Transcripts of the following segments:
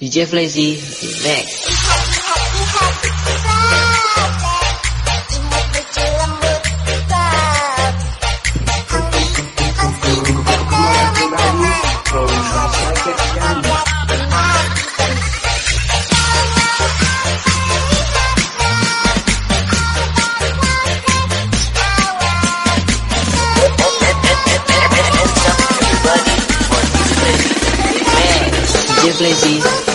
DJ Flazy back. Please.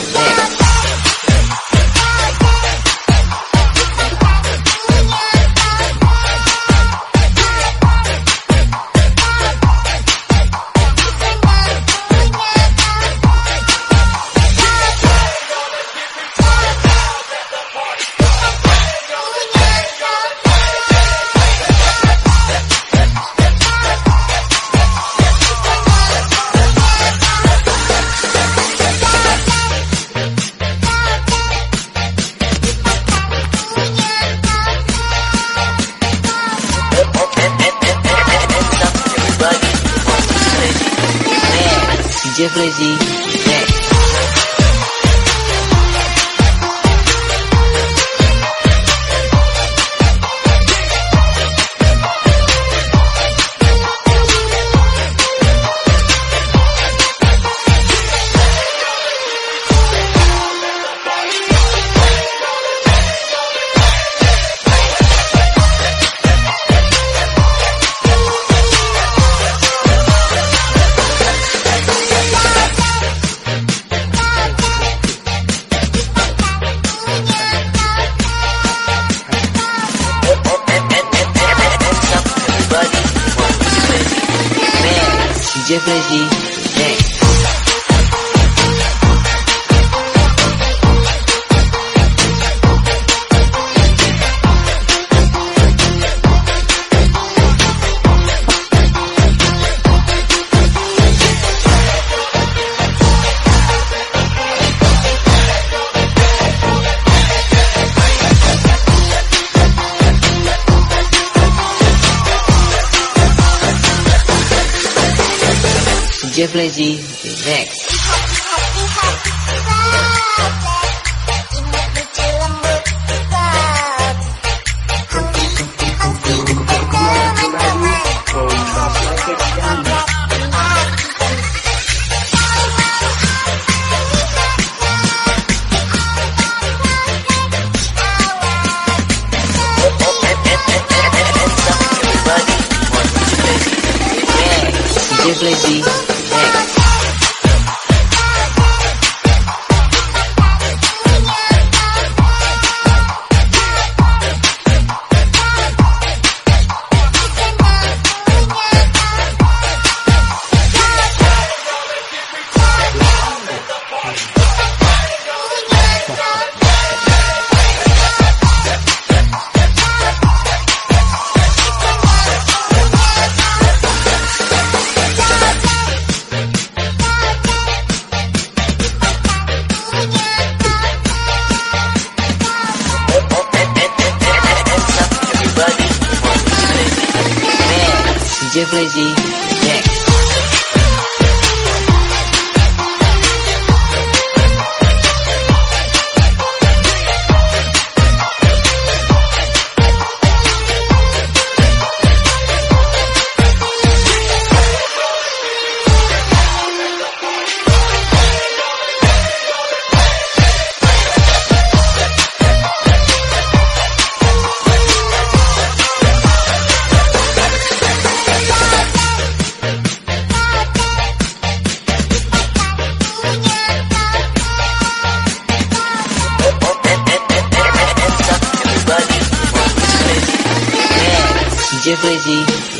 Flazy Next DJ DJ Flazy Next DJ Flazy